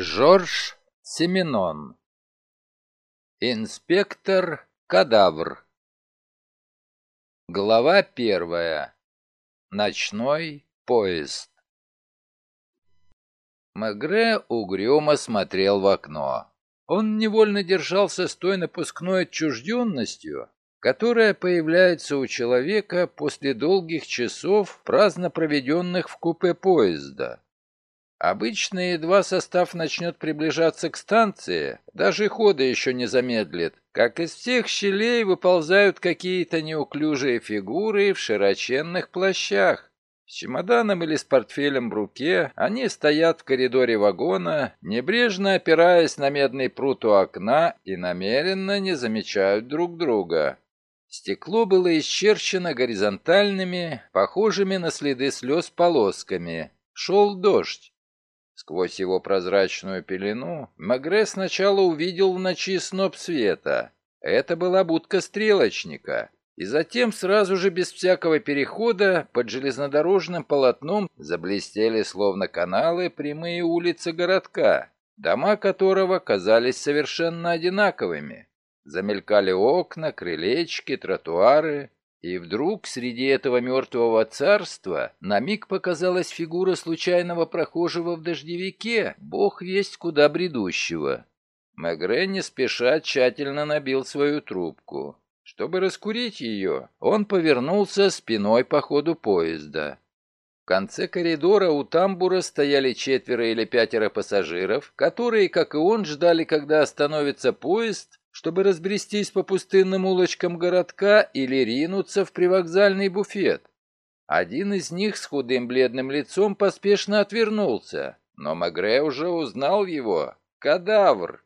Жорж Семенон Инспектор Кадавр Глава первая Ночной поезд Мегре угрюмо смотрел в окно. Он невольно держался с той напускной отчужденностью, которая появляется у человека после долгих часов, праздно проведенных в купе поезда. Обычно едва состав начнет приближаться к станции, даже хода еще не замедлит, как из всех щелей выползают какие-то неуклюжие фигуры в широченных плащах. С чемоданом или с портфелем в руке они стоят в коридоре вагона, небрежно опираясь на медный прут у окна и намеренно не замечают друг друга. Стекло было исчерчено горизонтальными, похожими на следы слез полосками. Шел дождь. Сквозь его прозрачную пелену Магре сначала увидел в ночи сноп света. Это была будка стрелочника. И затем сразу же без всякого перехода под железнодорожным полотном заблестели словно каналы прямые улицы городка, дома которого казались совершенно одинаковыми. Замелькали окна, крылечки, тротуары, и вдруг среди этого мертвого царства на миг показалась фигура случайного прохожего в дождевике, бог весть куда бредущего. Мегре не спеша тщательно набил свою трубку. Чтобы раскурить ее, он повернулся спиной по ходу поезда. В конце коридора у тамбура стояли четверо или пятеро пассажиров, которые, как и он, ждали, когда остановится поезд, чтобы разбрестись по пустынным улочкам городка или ринуться в привокзальный буфет. Один из них с худым бледным лицом поспешно отвернулся, но Магре уже узнал его. Кадавр.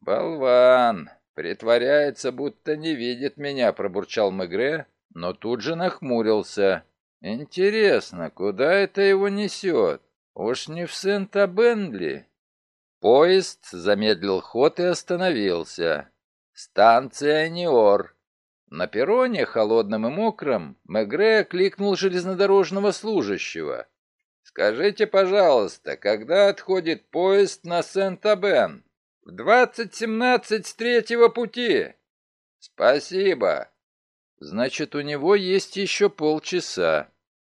Болван. «Притворяется, будто не видит меня», — пробурчал Мегре, но тут же нахмурился. «Интересно, куда это его несет? Уж не в Сент-Абенли?» Поезд замедлил ход и остановился. Станция Ниор. На перроне, холодном и мокром, Мегре окликнул железнодорожного служащего. «Скажите, пожалуйста, когда отходит поезд на Сент-Абен?» В двадцать семнадцать с третьего пути. Спасибо. Значит, у него есть еще полчаса.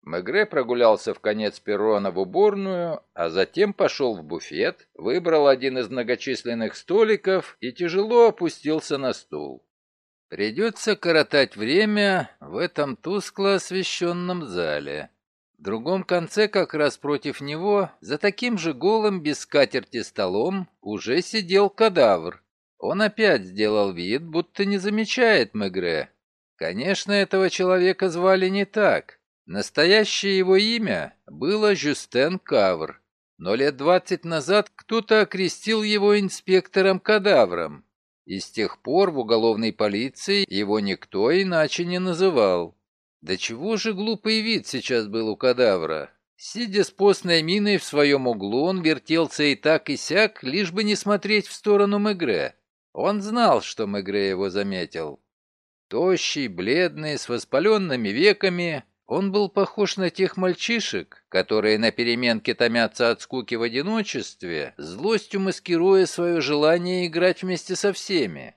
Мегре прогулялся в конец перрона в уборную, а затем пошел в буфет, выбрал один из многочисленных столиков и тяжело опустился на стул. Придется коротать время в этом тускло освещенном зале. В другом конце, как раз против него, за таким же голым без скатерти столом, уже сидел кадавр. Он опять сделал вид, будто не замечает Мегре. Конечно, этого человека звали не так. Настоящее его имя было Жюстен Кавр. Но лет двадцать назад кто-то окрестил его инспектором-кадавром. И с тех пор в уголовной полиции его никто иначе не называл. Да чего же глупый вид сейчас был у кадавра? Сидя с постной миной в своем углу, он вертелся и так и сяк, лишь бы не смотреть в сторону Мегре. Он знал, что Мегре его заметил. Тощий, бледный, с воспаленными веками, он был похож на тех мальчишек, которые на переменке томятся от скуки в одиночестве, злостью маскируя свое желание играть вместе со всеми.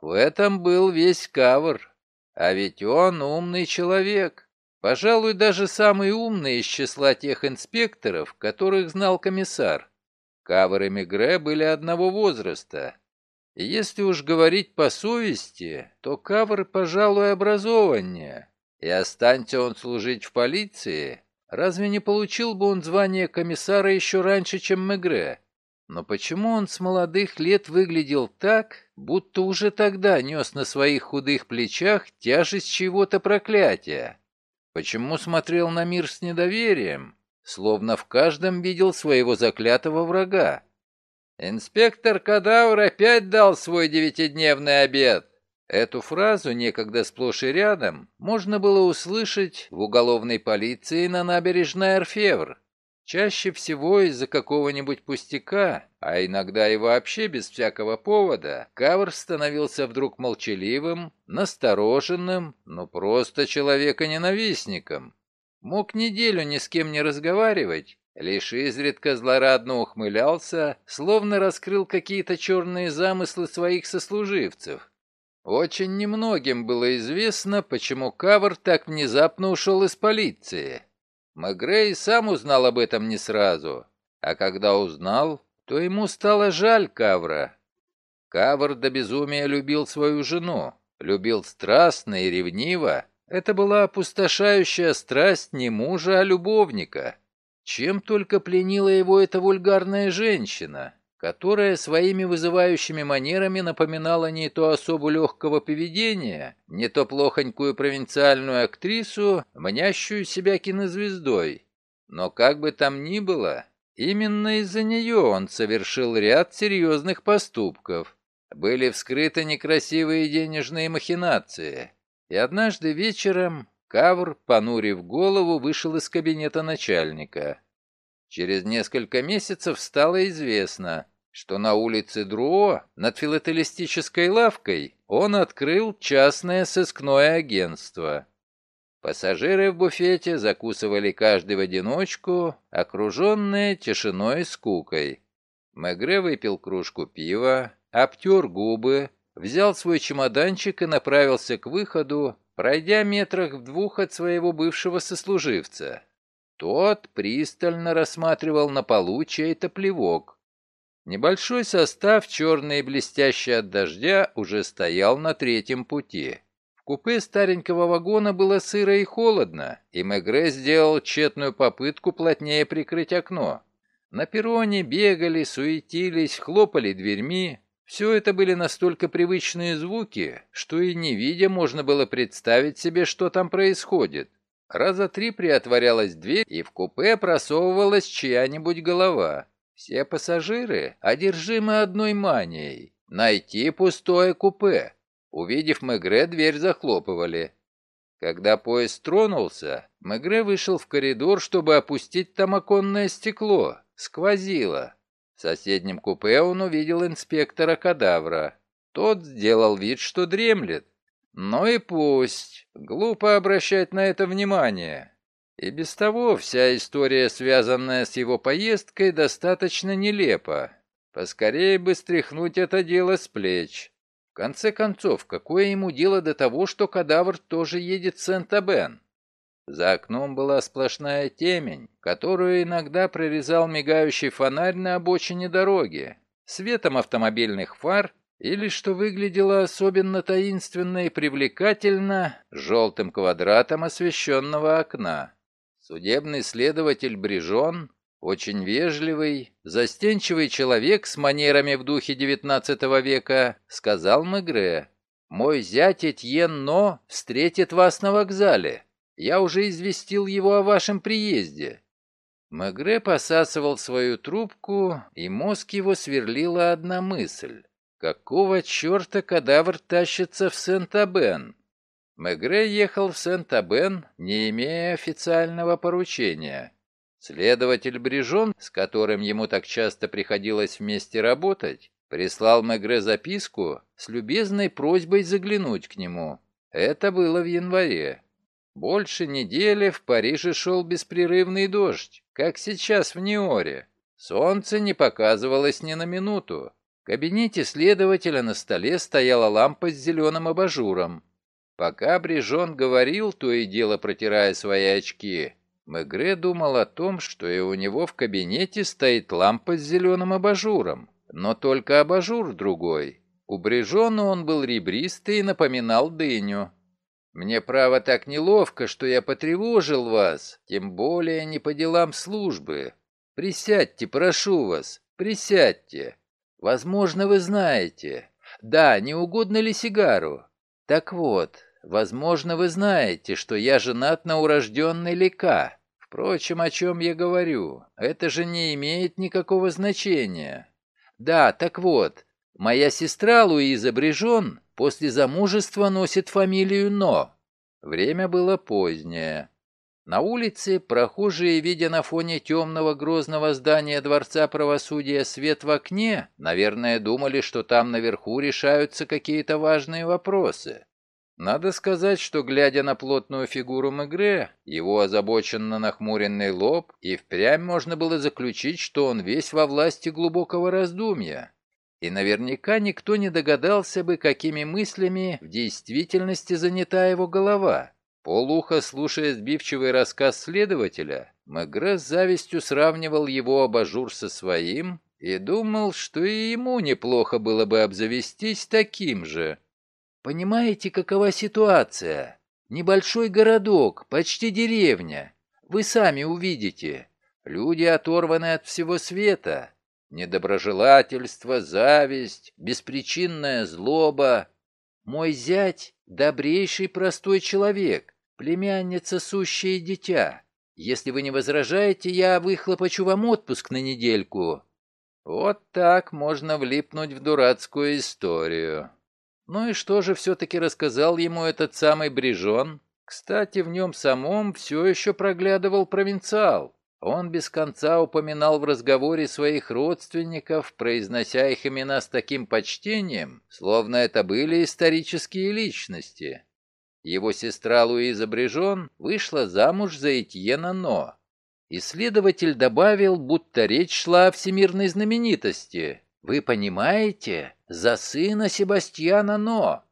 В этом был весь кавр. А ведь он умный человек. Пожалуй, даже самый умный из числа тех инспекторов, которых знал комиссар. Кавер и Мегре были одного возраста. И если уж говорить по совести, то Кавер, пожалуй, образованнее. И останься он служить в полиции, разве не получил бы он звание комиссара еще раньше, чем Мегре? Но почему он с молодых лет выглядел так, будто уже тогда нес на своих худых плечах тяжесть чего-то проклятия? Почему смотрел на мир с недоверием, словно в каждом видел своего заклятого врага? Инспектор Кадавр опять дал свой девятидневный обед. Эту фразу, некогда сплошь и рядом, можно было услышать в уголовной полиции на набережной Орфевр. Чаще всего из-за какого-нибудь пустяка, а иногда и вообще без всякого повода, Кавр становился вдруг молчаливым, настороженным, ну просто человека-ненавистником. Мог неделю ни с кем не разговаривать, Лишь изредка злорадно ухмылялся, словно раскрыл какие-то черные замыслы своих сослуживцев. Очень немногим было известно, почему Кавр так внезапно ушел из полиции. Мегрей сам узнал об этом не сразу, а когда узнал, то ему стало жаль Кавра. Кавр до безумия любил свою жену, любил страстно и ревниво. Это была опустошающая страсть не мужа, а любовника. Чем только пленила его эта вульгарная женщина, которая своими вызывающими манерами напоминала не то особу легкого поведения, не то плохонькую провинциальную актрису, мнящую себя кинозвездой. Но как бы там ни было, именно из-за нее он совершил ряд серьезных поступков. Были вскрыты некрасивые денежные махинации. И однажды вечером Кавр, понурив голову, вышел из кабинета начальника. Через несколько месяцев стало известно, что на улице Друо, над филателистической лавкой, он открыл частное сыскное агентство. Пассажиры в буфете закусывали каждый в одиночку, окруженные тишиной и скукой. Мегре выпил кружку пива, обтер губы, взял свой чемоданчик и направился к выходу, пройдя метрах в двух от своего бывшего сослуживца. Тот пристально рассматривал на полу чей-то плевок. Небольшой состав, черный и блестящий от дождя, уже стоял на третьем пути. В купе старенького вагона было сыро и холодно, и Мегре сделал тщетную попытку плотнее прикрыть окно. На перроне бегали, суетились, хлопали дверьми, все это были настолько привычные звуки, что и не видя можно было представить себе, что там происходит. Раза три приотворялась дверь, и в купе просовывалась чья-нибудь голова. Все пассажиры одержимы одной манией — найти пустое купе. Увидев Мегре, дверь захлопывали. Когда поезд тронулся, Мегре вышел в коридор, чтобы опустить там оконное стекло. Сквозило. В соседнем купе он увидел инспектора кадавра. Тот сделал вид, что дремлет. Ну и пусть. Глупо обращать на это внимание. И без того вся история, связанная с его поездкой, достаточно нелепа. Поскорее бы стряхнуть это дело с плеч. В конце концов, какое ему дело до того, что кадавр тоже едет в Сент-Абен? За окном была сплошная темень, которую иногда прорезал мигающий фонарь на обочине дороги, светом автомобильных фар или, что выглядело особенно таинственно и привлекательно, желтым квадратом освещенного окна. Судебный следователь Брижон, очень вежливый, застенчивый человек с манерами в духе XIX века, сказал Мегре, «Мой зять Этьен Но встретит вас на вокзале. Я уже известил его о вашем приезде». Мегре посасывал свою трубку, и мозг его сверлила одна мысль. Какого черта кадавр тащится в Сент-Абен? Мегре ехал в Сент-Абен, не имея официального поручения. Следователь Брижон, с которым ему так часто приходилось вместе работать, прислал Мегре записку с любезной просьбой заглянуть к нему. Это было в январе. Больше недели в Париже шел беспрерывный дождь, как сейчас в Ниоре. Солнце не показывалось ни на минуту. В кабинете следователя на столе стояла лампа с зеленым абажуром. Пока Брижон говорил, то и дело протирая свои очки, Мегре думал о том, что и у него в кабинете стоит лампа с зеленым абажуром, но только абажур другой. У Брижона он был ребристый и напоминал дыню. Мне, право, так неловко, что я потревожил вас, тем более не по делам службы. Присядьте, прошу вас, присядьте. Возможно, вы знаете. Да, не угодно ли сигару? Так вот, возможно, вы знаете, что я женат на урожденной Лика. Впрочем, о чем я говорю, это же не имеет никакого значения. Да, так вот, моя сестра Луиза Брижон после замужества носит фамилию Но. Время было позднее. На улице прохожие, видя на фоне темного грозного здания Дворца правосудия свет в окне, наверное, думали, что там наверху решаются какие-то важные вопросы. Надо сказать, что, глядя на плотную фигуру Мегре, его озабоченно нахмуренный лоб, и впрямь можно было заключить, что он весь во власти глубокого раздумья. И наверняка никто не догадался бы, какими мыслями в действительности занята его голова. Полухо, слушая сбивчивый рассказ следователя, Мегре с завистью сравнивал его абажур со своим и думал, что и ему неплохо было бы обзавестись таким же. Понимаете, какова ситуация? Небольшой городок, почти деревня. Вы сами увидите. Люди оторваны от всего света. Недоброжелательство, зависть, беспричинная злоба. Мой зять — добрейший простой человек, племянница сущее дитя. Если вы не возражаете, я выхлопочу вам отпуск на недельку. Вот так можно влипнуть в дурацкую историю. Ну и что же все-таки рассказал ему этот самый Брижон? Кстати, в нем самом все еще проглядывал провинциал. Он без конца упоминал в разговоре своих родственников, произнося их имена с таким почтением, словно это были исторические личности. Его сестра Луиза Брижон вышла замуж за Этьена Но. Исследователь добавил, будто речь шла о всемирной знаменитости. Вы понимаете? За сына Себастьяна Но.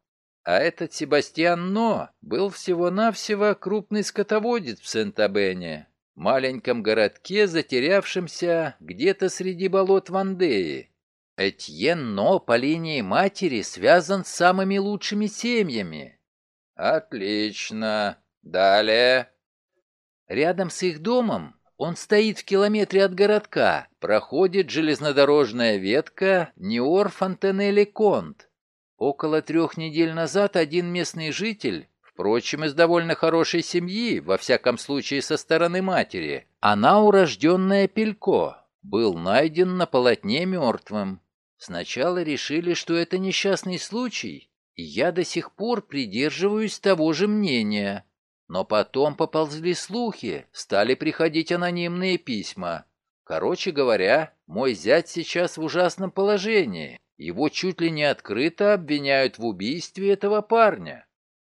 А этот Себастьян Но был всего-навсего крупный скотоводец в Сент-Абене, маленьком городке, затерявшемся где-то среди болот Вандеи. Этьен Но по линии матери связан с самыми лучшими семьями. Отлично. Далее. Рядом с их домом он стоит в километре от городка, проходит железнодорожная ветка Ниор-Фонтенелли-Конт. Около трех недель назад один местный житель, впрочем, из довольно хорошей семьи, во всяком случае со стороны матери, она урожденная Пелько, был найден на полотне мертвым. Сначала решили, что это несчастный случай, я до сих пор придерживаюсь того же мнения. Но потом поползли слухи, стали приходить анонимные письма. Короче говоря, мой зять сейчас в ужасном положении. Его чуть ли не открыто обвиняют в убийстве этого парня.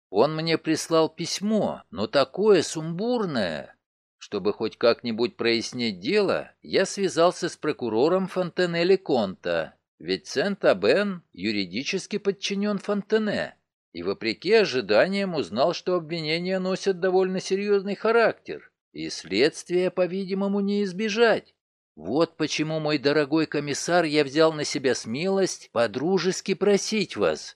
Он мне прислал письмо, но такое сумбурное. Чтобы хоть как-нибудь прояснить дело, я связался с прокурором Фонтенелли Конта, ведь Сент-Абен юридически подчинен Фонтене и, вопреки ожиданиям, узнал, что обвинения носят довольно серьезный характер, и следствия, по-видимому, не избежать. Вот почему, мой дорогой комиссар, я взял на себя смелость подружески просить вас.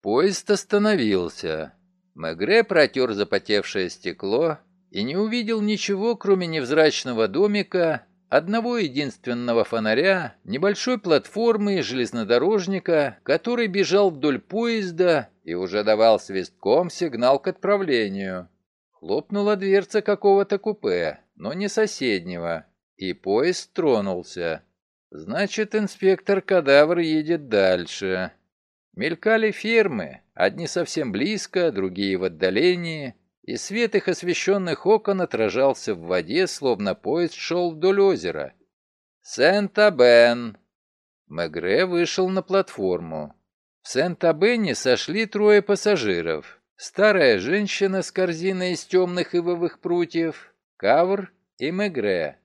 Поезд остановился. Мегре протер запотевшее стекло и не увидел ничего, кроме невзрачного домика одного единственного фонаря, небольшой платформы железнодорожника, который бежал вдоль поезда и уже давал свистком сигнал к отправлению. Хлопнула дверца какого-то купе, но не соседнего, и поезд тронулся. Значит, инспектор-кадавр едет дальше. Мелькали фермы, одни совсем близко, другие в отдалении, и свет их освещенных окон отражался в воде, словно поезд шел вдоль озера. «Сент-Абен!» Мегре вышел на платформу. В Сент-Абене сошли трое пассажиров. Старая женщина с корзиной из темных ивовых прутьев, Кавр и Мегре.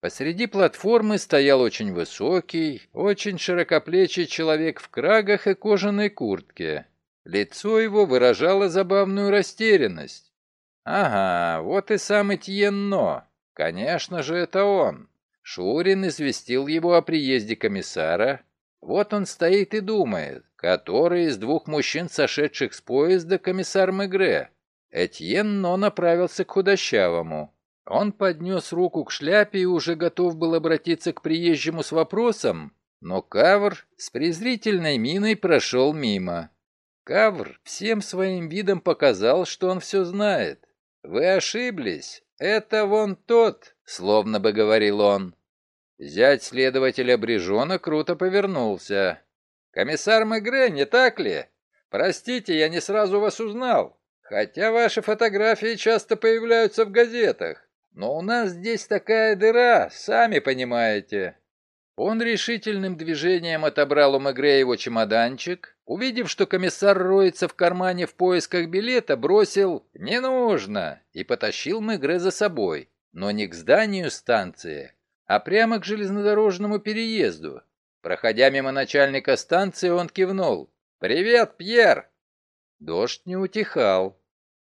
Посреди платформы стоял очень высокий, очень широкоплечий человек в крагах и кожаной куртке. Лицо его выражало забавную растерянность. Ага, вот и сам Этьен Но. Конечно же, это он. Шурин известил его о приезде комиссара. Вот он стоит и думает, который из двух мужчин, сошедших с поезда, комиссар Мегре. Этьен Но направился к худощавому. Он поднес руку к шляпе и уже готов был обратиться к приезжему с вопросом, но Кавр с презрительной миной прошел мимо. Кавр всем своим видом показал, что он все знает. «Вы ошиблись. Это вон тот», — словно бы говорил он. Зять следователя Брижона круто повернулся. «Комиссар Мегре, не так ли? Простите, я не сразу вас узнал. Хотя ваши фотографии часто появляются в газетах. Но у нас здесь такая дыра, сами понимаете». Он решительным движением отобрал у Мегре его чемоданчик, увидев, что комиссар роется в кармане в поисках билета, бросил «Не нужно!» и потащил Мегре за собой, но не к зданию станции, а прямо к железнодорожному переезду. Проходя мимо начальника станции, он кивнул. «Привет, Пьер!» Дождь не утихал.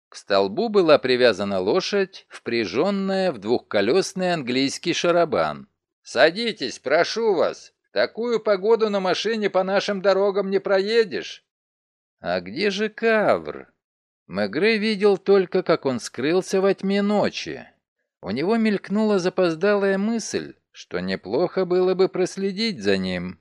К столбу была привязана лошадь, впряженная в двухколесный английский шарабан. «Садитесь, прошу вас. Такую погоду на машине по нашим дорогам не проедешь». «А где же Кавр?» Мегре видел только, как он скрылся во тьме ночи. У него мелькнула запоздалая мысль, что неплохо было бы проследить за ним.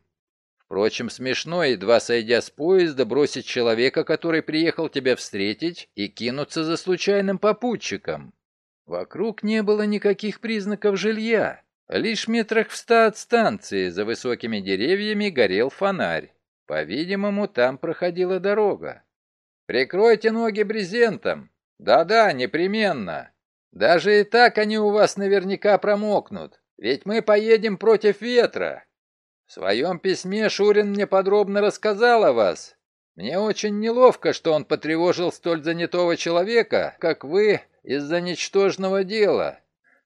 Впрочем, смешно, едва сойдя с поезда, бросить человека, который приехал тебя встретить, и кинуться за случайным попутчиком. Вокруг не было никаких признаков жилья. Лишь метрах в ста от станции за высокими деревьями горел фонарь. По-видимому, там проходила дорога. «Прикройте ноги брезентом!» «Да-да, непременно!» «Даже и так они у вас наверняка промокнут, ведь мы поедем против ветра!» В своем письме Шурин мне подробно рассказал о вас. Мне очень неловко, что он потревожил столь занятого человека, как вы, из-за ничтожного дела.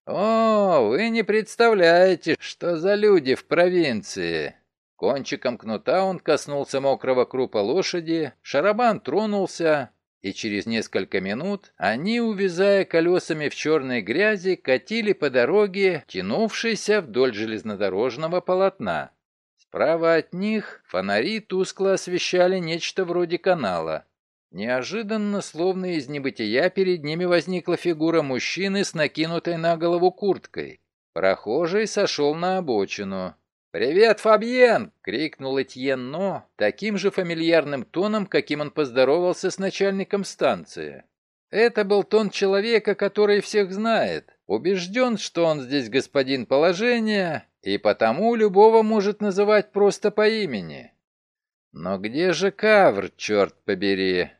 «О, вы не представляете, что за люди в провинции!» Кончиком кнута он коснулся мокрого крупа лошади, шарабан тронулся, и через несколько минут они, увязая колесами в черной грязи, катили по дороге, тянувшейся вдоль железнодорожного полотна. Справа от них фонари тускло освещали нечто вроде канала. Неожиданно, словно из небытия, перед ними возникла фигура мужчины с накинутой на голову курткой. Прохожий сошел на обочину. «Привет, Фабьен!» — крикнул Этьен Но таким же фамильярным тоном, каким он поздоровался с начальником станции. Это был тон человека, который всех знает, убежден, что он здесь господин положения, и потому любого может называть просто по имени. Но где же Кавр, черт побери?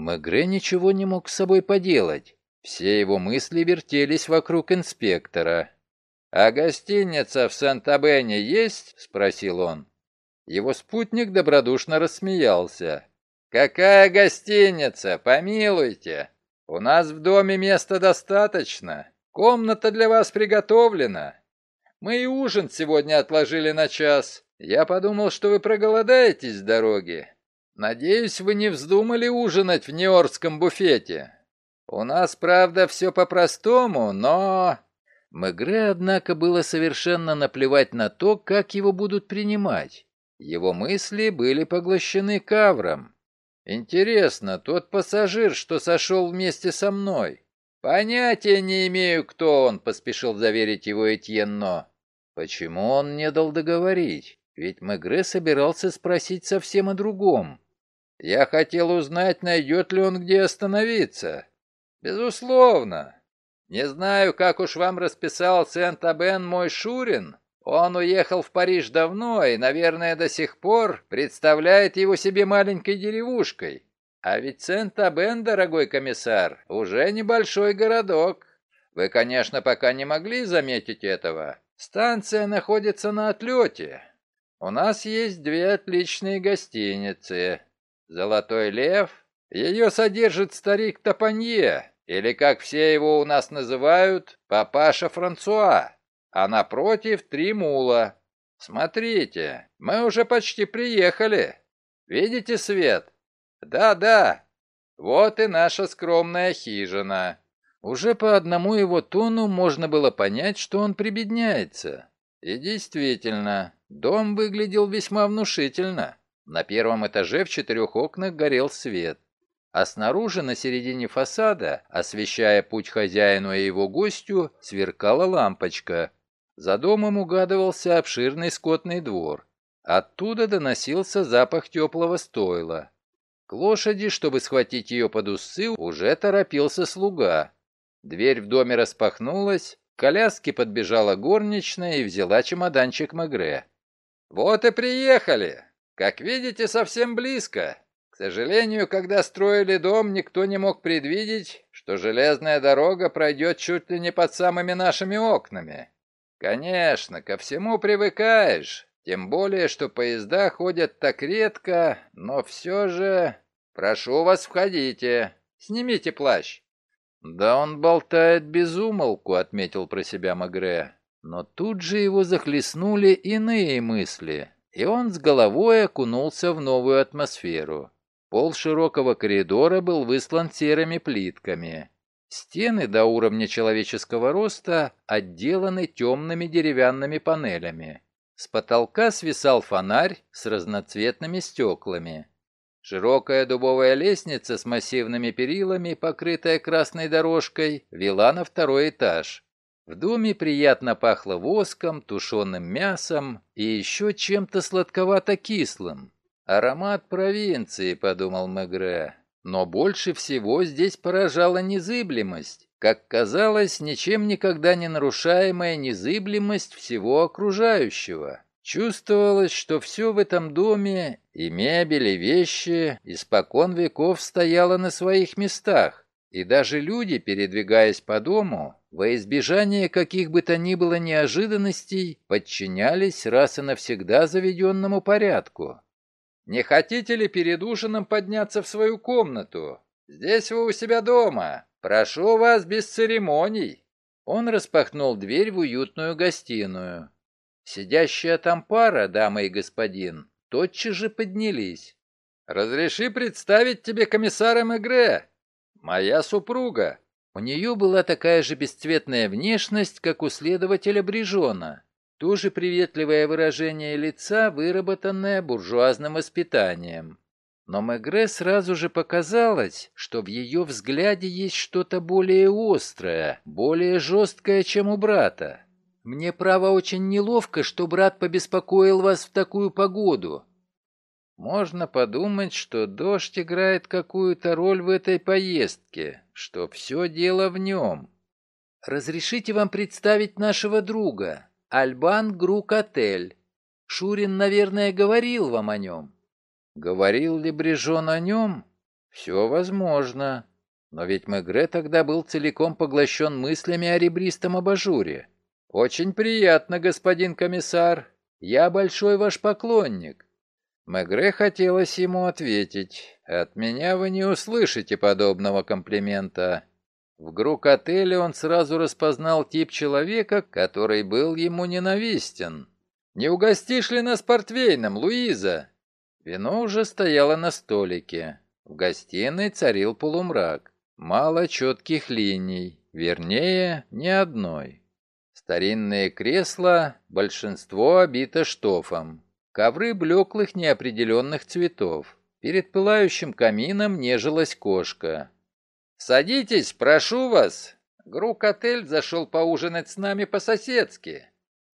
Мегре ничего не мог с собой поделать. Все его мысли вертелись вокруг инспектора. «А гостиница в Санта-Бене есть?» — спросил он. Его спутник добродушно рассмеялся. «Какая гостиница? Помилуйте! У нас в доме места достаточно. Комната для вас приготовлена. Мы и ужин сегодня отложили на час. Я подумал, что вы проголодаетесь с дороги. Надеюсь, вы не вздумали ужинать в Нью-Йоркском буфете. У нас, правда, все по-простому, но...» Мегре, однако, было совершенно наплевать на то, как его будут принимать. Его мысли были поглощены кавром. «Интересно, тот пассажир, что сошел вместе со мной?» «Понятия не имею, кто он», — поспешил заверить его Этьенно. Почему он не дал договорить? Ведь Мегре собирался спросить совсем о другом. Я хотел узнать, найдет ли он где остановиться. Безусловно. Не знаю, как уж вам расписал Сент-Абен мой Шурин. Он уехал в Париж давно и, наверное, до сих пор представляет его себе маленькой деревушкой. А ведь Сент-Абен, дорогой комиссар, уже небольшой городок. Вы, конечно, пока не могли заметить этого. Станция находится на отлете. У нас есть две отличные гостиницы. «Золотой лев». Ее содержит старик Тапанье, или, как все его у нас называют, папаша Франсуа. А напротив три мула. Смотрите, мы уже почти приехали. Видите свет? Да-да, вот и наша скромная хижина. Уже по одному его тону можно было понять, что он прибедняется. И действительно, дом выглядел весьма внушительно. На первом этаже в четырех окнах горел свет. А снаружи, на середине фасада, освещая путь хозяину и его гостю, сверкала лампочка. За домом угадывался обширный скотный двор. Оттуда доносился запах теплого стойла. К лошади, чтобы схватить ее под усы, уже торопился слуга. Дверь в доме распахнулась, к коляске подбежала горничная и взяла чемоданчик Мегре. «Вот и приехали!» Как видите, совсем близко. К сожалению, когда строили дом, никто не мог предвидеть, что железная дорога пройдет чуть ли не под самыми нашими окнами. Конечно, ко всему привыкаешь. Тем более, что поезда ходят так редко, но все же... Прошу вас, входите. Снимите плащ. Да он болтает без умолку, отметил про себя Магре. Но тут же его захлестнули иные мысли, и он с головой окунулся в новую атмосферу. Пол широкого коридора был выслан серыми плитками. Стены до уровня человеческого роста отделаны темными деревянными панелями. С потолка свисал фонарь с разноцветными стеклами. Широкая дубовая лестница с массивными перилами, покрытая красной дорожкой, вела на второй этаж. В доме приятно пахло воском, тушеным мясом и еще чем-то сладковато-кислым. «Аромат провинции», — подумал Мегре. Но больше всего здесь поражала незыблемость, как казалось, ничем никогда не нарушаемая незыблемость всего окружающего. Чувствовалось, что все в этом доме, и мебель, и вещи, испокон веков стояло на своих местах, и даже люди, передвигаясь по дому, во избежание каких бы то ни было неожиданностей, подчинялись раз и навсегда заведенному порядку. «Не хотите ли перед ужином подняться в свою комнату? Здесь вы у себя дома. Прошу вас без церемоний». Он распахнул дверь в уютную гостиную. Сидящая там пара, дама и господин, тотчас же поднялись. «Разреши представить тебе комиссара Мегре, моя супруга». У нее была такая же бесцветная внешность, как у следователя Брижона. Тоже приветливое выражение лица, выработанное буржуазным воспитанием. Но Мегре сразу же показалось, что в ее взгляде есть что-то более острое, более жесткое, чем у брата. «Мне, право, очень неловко, что брат побеспокоил вас в такую погоду. Можно подумать, что дождь играет какую-то роль в этой поездке, что все дело в нем. Разрешите вам представить нашего друга, Альбан Грук-отель. Шурин, наверное, говорил вам о нем. Говорил ли Брижон о нем? Все возможно. Но ведь Мегре тогда был целиком поглощен мыслями о ребристом абажуре. «Очень приятно, господин комиссар. Я большой ваш поклонник. Мегре хотелось ему ответить. «От меня вы не услышите подобного комплимента». В Грук-отеле он сразу распознал тип человека, который был ему ненавистен. «Не угостишь ли нас портвейном, Луиза?» Вино уже стояло на столике. В гостиной царил полумрак. Мало четких линий, вернее, ни одной. Старинные кресла, большинство обито штофом. Ковры блеклых неопределенных цветов. Перед пылающим камином нежилась кошка. «Садитесь, прошу вас!» Грук-отель зашел поужинать с нами по-соседски.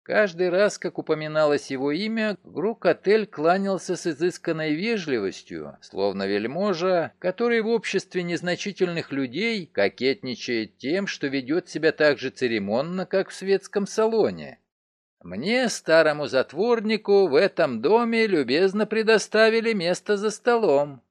Каждый раз, как упоминалось его имя, Грук-отель кланялся с изысканной вежливостью, словно вельможа, который в обществе незначительных людей кокетничает тем, что ведет себя так же церемонно, как в светском салоне. Мне, старому затворнику, в этом доме любезно предоставили место за столом.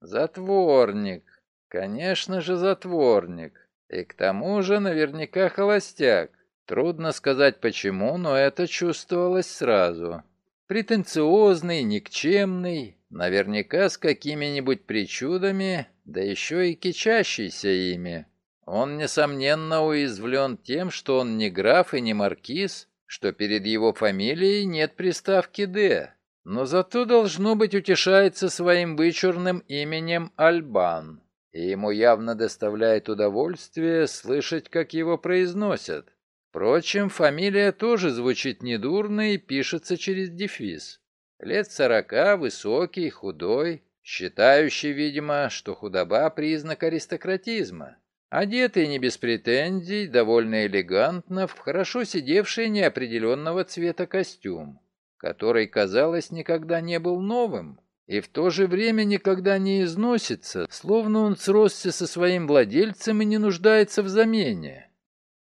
Затворник. Конечно же, затворник. И к тому же наверняка холостяк. Трудно сказать почему, но это чувствовалось сразу. Претенциозный, никчемный, наверняка с какими-нибудь причудами, да еще и кичащийся ими. Он, несомненно, уязвлен тем, что он не граф и не маркиз, что перед его фамилией нет приставки «Д», но зато, должно быть, утешается своим вычурным именем Альбан, и ему явно доставляет удовольствие слышать, как его произносят. Впрочем, фамилия тоже звучит недурно и пишется через дефис. Лет сорока, высокий, худой, считающий, видимо, что худоба – признак аристократизма. Одетый не без претензий, довольно элегантно, в хорошо сидевший неопределенного цвета костюм, который, казалось, никогда не был новым и в то же время никогда не износится, словно он сросся со своим владельцем и не нуждается в замене.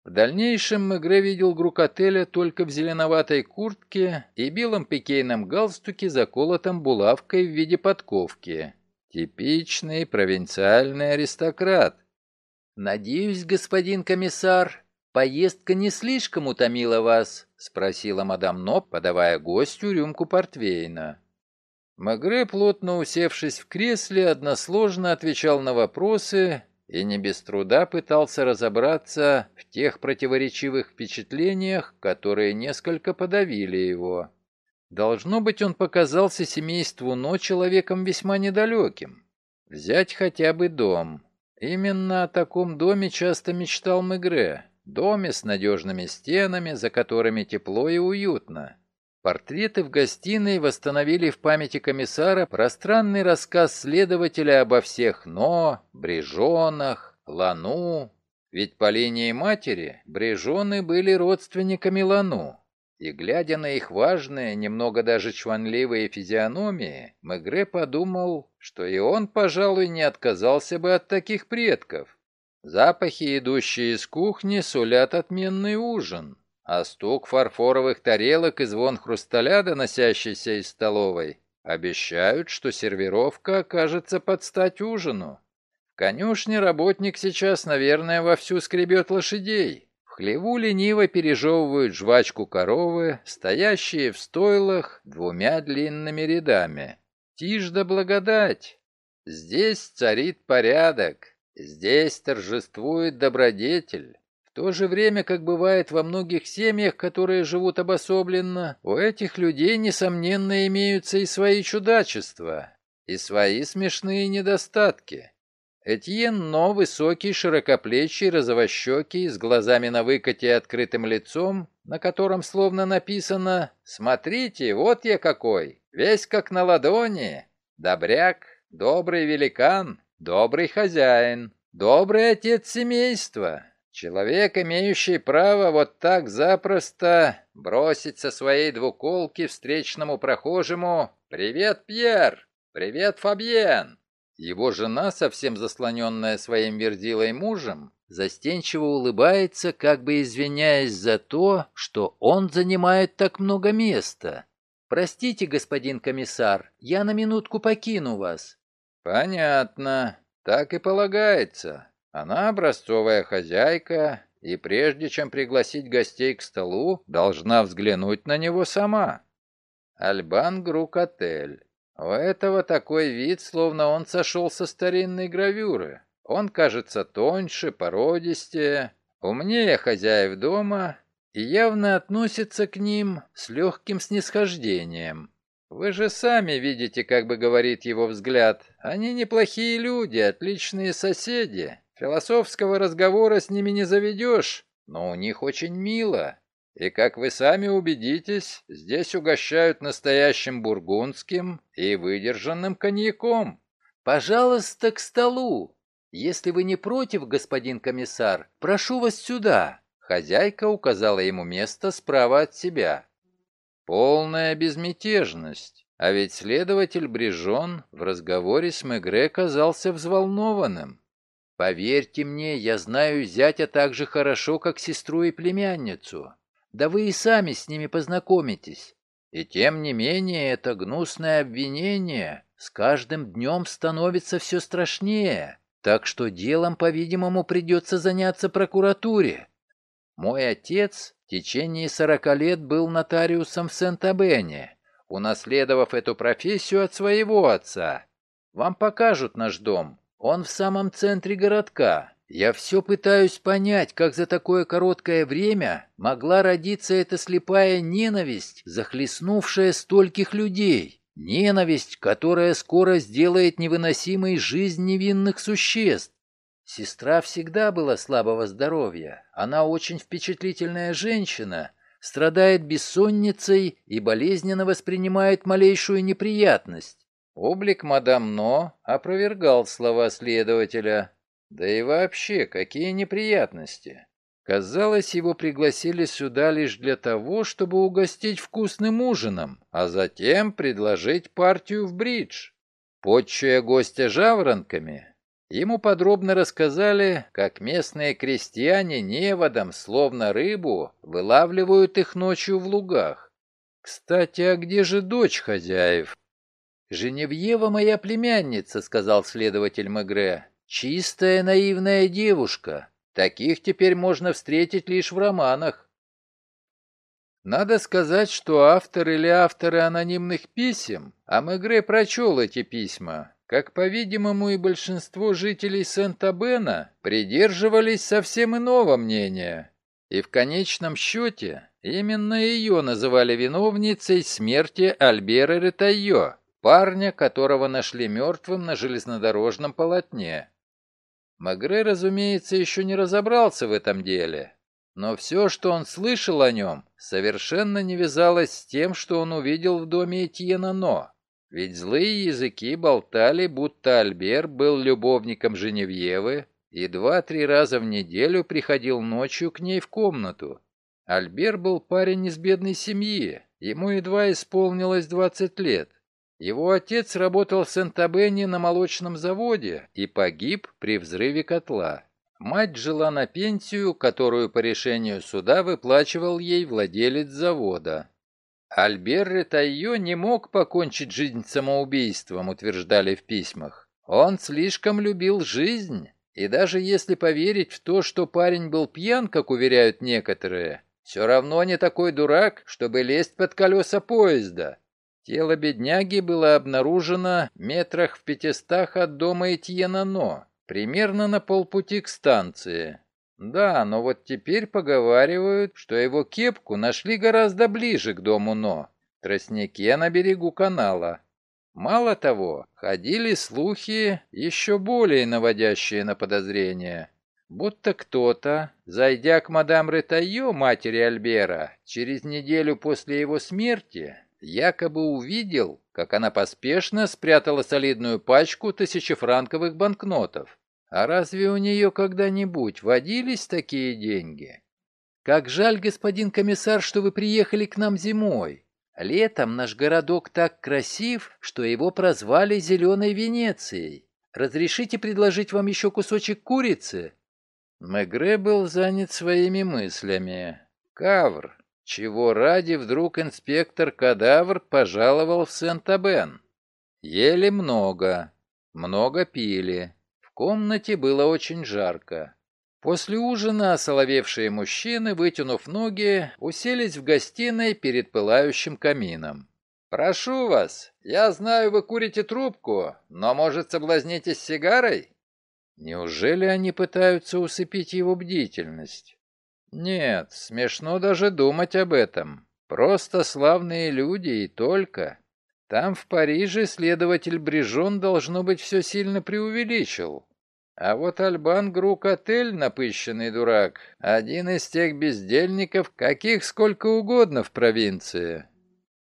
В дальнейшем Мегре видел Грукотеля только в зеленоватой куртке и белом пикейном галстуке, заколотом булавкой в виде подковки. Типичный провинциальный аристократ, «Надеюсь, господин комиссар, поездка не слишком утомила вас?» — спросила мадам Ноп, подавая гостю рюмку портвейна. Магре, плотно усевшись в кресле, односложно отвечал на вопросы и не без труда пытался разобраться в тех противоречивых впечатлениях, которые несколько подавили его. Должно быть, он показался семейству Но человеком весьма недалеким. Взять хотя бы дом. Именно о таком доме часто мечтал Мегре. Доме с надежными стенами, за которыми тепло и уютно. Портреты в гостиной восстановили в памяти комиссара пространный рассказ следователя обо всех Но, Брижонах, Лану. Ведь по линии матери Брижоны были родственниками Лану. И глядя на их важные, немного даже чванливые физиономии, Мегре подумал, что и он, пожалуй, не отказался бы от таких предков. Запахи, идущие из кухни, сулят отменный ужин а стук фарфоровых тарелок и звон хрусталя, доносящийся из столовой, обещают, что сервировка окажется под стать ужину. В конюшне работник сейчас, наверное, вовсю скребет лошадей. Хлеву лениво пережевывают жвачку коровы, стоящие в стойлах двумя длинными рядами. Тишь да благодать! Здесь царит порядок, здесь торжествует добродетель. В то же время, как бывает во многих семьях, которые живут обособленно, у этих людей, несомненно, имеются и свои чудачества, и свои смешные недостатки. Этьен Но, высокий, широкоплечий, розовощекий, с глазами на выкате и открытым лицом, на котором словно написано «Смотрите, вот я какой, весь как на ладони, добряк, добрый великан, добрый хозяин, добрый отец семейства». Человек, имеющий право вот так запросто бросить со своей двуколки встречному прохожему «Привет, Пьер! Привет, Фабьен!» Его жена, совсем заслоненная своим вердилой мужем, застенчиво улыбается, как бы извиняясь за то, что он занимает так много места. «Простите, господин комиссар, я на минутку покину вас». «Понятно. Так и полагается. Она образцовая хозяйка, и прежде чем пригласить гостей к столу, должна взглянуть на него сама. Альбан Грук-отель. У этого такой вид, словно он сошел со старинной гравюры. Он кажется тоньше, породистее, умнее хозяев дома и явно относится к ним с легким снисхождением. Вы же сами видите, как бы говорит его взгляд. Они неплохие люди, отличные соседи. Философского разговора с ними не заведешь, но у них очень мило. И, как вы сами убедитесь, здесь угощают настоящим бургундским и выдержанным коньяком. Пожалуйста, к столу. Если вы не против, господин комиссар, прошу вас сюда. Хозяйка указала ему место справа от себя. Полная безмятежность. А ведь следователь Брижон в разговоре с Мегре казался взволнованным. Поверьте мне, я знаю зятя так же хорошо, как сестру и племянницу. Да вы и сами с ними познакомитесь. И тем не менее, это гнусное обвинение с каждым днем становится все страшнее, так что делом, по-видимому, придется заняться прокуратуре. Мой отец в течение сорока лет был нотариусом в Сент-Абене, унаследовав эту профессию от своего отца. Вам покажут наш дом, он в самом центре городка. Я все пытаюсь понять, как за такое короткое время могла родиться эта слепая ненависть, захлестнувшая стольких людей. Ненависть, которая скоро сделает невыносимой жизнь невинных существ. Сестра всегда была слабого здоровья. Она очень впечатлительная женщина, страдает бессонницей и болезненно воспринимает малейшую неприятность. Облик мадам Но опровергал слова следователя. Да и вообще, какие неприятности. Казалось, его пригласили сюда лишь для того, чтобы угостить вкусным ужином, а затем предложить партию в бридж. Подчуя гостя жаворонками, ему подробно рассказали, как местные крестьяне неводом, словно рыбу, вылавливают их ночью в лугах. Кстати, а где же дочь хозяев? «Женевьева моя племянница», — сказал следователь Мегре. «Чистая наивная девушка. Таких теперь можно встретить лишь в романах. Надо сказать, что автор или авторы анонимных писем, а Мегре прочел эти письма, как, по-видимому, и большинство жителей Сент-Абена, придерживались совсем иного мнения. И в конечном счете именно ее называли виновницей смерти Альбера Ретайо, парня, которого нашли мертвым на железнодорожном полотне. Магре, разумеется, еще не разобрался в этом деле, но все, что он слышал о нем, совершенно не вязалось с тем, что он увидел в доме Этьена Но. Ведь злые языки болтали, будто Альбер был любовником Женевьевы и два-три раза в неделю приходил ночью к ней в комнату. Альбер был парень из бедной семьи, ему едва исполнилось 20 лет. Его отец работал в Сент-Абене на молочном заводе и погиб при взрыве котла. Мать жила на пенсию, которую по решению суда выплачивал ей владелец завода. Альбер Ретайо не мог покончить жизнь самоубийством, утверждали в письмах. Он слишком любил жизнь, и даже если поверить в то, что парень был пьян, как уверяют некоторые, все равно не такой дурак, чтобы лезть под колеса поезда. Тело бедняги было обнаружено метрах в пятистах от дома Этьена Но. Примерно на полпути к станции. Да, но вот теперь поговаривают, что его кепку нашли гораздо ближе к дому Но, в тростнике на берегу канала. Мало того, ходили слухи, еще более наводящие на подозрения. Будто кто-то, зайдя к мадам Ретайо, матери Альбера, через неделю после его смерти, якобы увидел, как она поспешно спрятала солидную пачку тысячефранковых банкнотов. А разве у нее когда-нибудь водились такие деньги? Как жаль, господин комиссар, что вы приехали к нам зимой. Летом наш городок так красив, что его прозвали «Зеленой Венецией». Разрешите предложить вам еще кусочек курицы?» Мегре был занят своими мыслями. «Кавр. Чего ради вдруг инспектор Кадавр пожаловал в Сент-Абен? Ели много. Много пили комнате было очень жарко. После ужина осоловевшие мужчины, вытянув ноги, уселись в гостиной перед пылающим камином. «Прошу вас, я знаю, вы курите трубку, но, может, соблазнитесь сигарой?» Неужели они пытаются усыпить его бдительность? Нет, смешно даже думать об этом. Просто славные люди и только. Там, в Париже, следователь Брижон, должно быть, все сильно преувеличил. А вот Альбан Грук-отель, напыщенный дурак, один из тех бездельников, каких сколько угодно в провинции.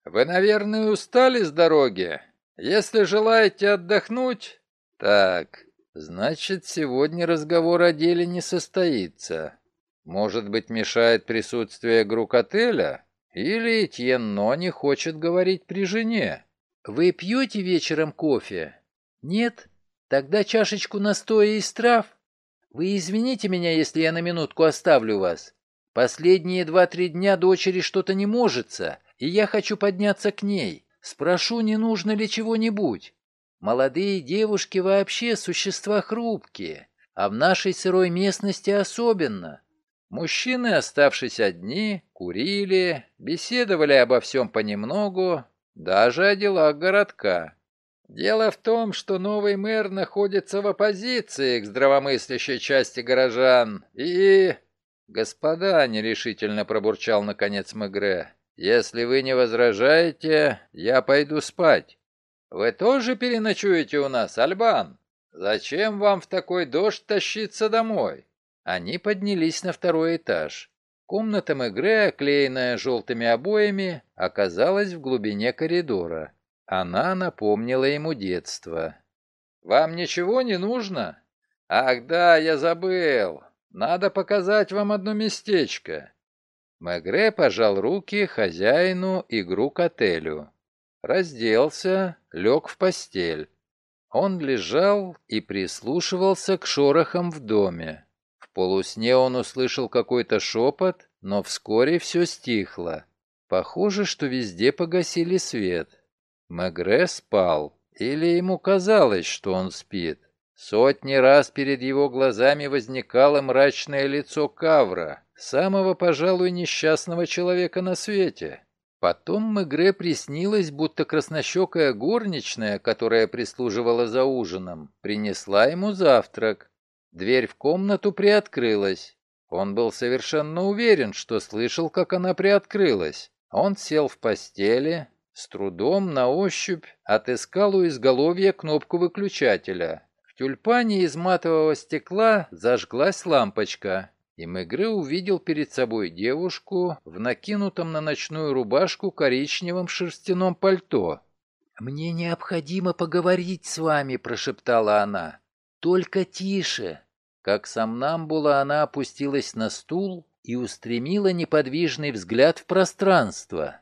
Вы, наверное, устали с дороги? Если желаете отдохнуть... Так, значит, сегодня разговор о деле не состоится. Может быть, мешает присутствие Грук-отеля? Или Этьен Но не хочет говорить при жене? Вы пьете вечером кофе? Нет? Тогда чашечку настоя из трав. Вы извините меня, если я на минутку оставлю вас. Последние два-три дня дочери что-то не можется, и я хочу подняться к ней. Спрошу, не нужно ли чего-нибудь. Молодые девушки вообще существа хрупкие, а в нашей сырой местности особенно. Мужчины, оставшись одни, курили, беседовали обо всем понемногу, даже о делах городка. Дело в том, что новый мэр находится в оппозиции к здравомыслящей части горожан, и... «Господа», — нерешительно пробурчал наконец Мегре, — «если вы не возражаете, я пойду спать». «Вы тоже переночуете у нас, Альбан? Зачем вам в такой дождь тащиться домой?» Они поднялись на второй этаж. Комната Мегре, оклеенная желтыми обоями, оказалась в глубине коридора. Она напомнила ему детство. «Вам ничего не нужно?» «Ах да, я забыл. Надо показать вам одно местечко». Мегре пожал руки хозяину игру к отелю. Разделся, лег в постель. Он лежал и прислушивался к шорохам в доме. Полусне он услышал какой-то шепот, но вскоре все стихло. Похоже, что везде погасили свет. Мегре спал, или ему казалось, что он спит. Сотни раз перед его глазами возникало мрачное лицо Кавра, самого, пожалуй, несчастного человека на свете. Потом Мегре приснилось, будто краснощекая горничная, которая прислуживала за ужином, принесла ему завтрак. Дверь в комнату приоткрылась. Он был совершенно уверен, что слышал, как она приоткрылась. Он сел в постели, с трудом на ощупь отыскал у изголовья кнопку выключателя. В тюльпане из матового стекла зажглась лампочка, и Мегре увидел перед собой девушку в накинутом на ночную рубашку коричневом шерстяном пальто. «Мне необходимо поговорить с вами», — прошептала она. «Только тише». Как сомнамбула она опустилась на стул и устремила неподвижный взгляд в пространство.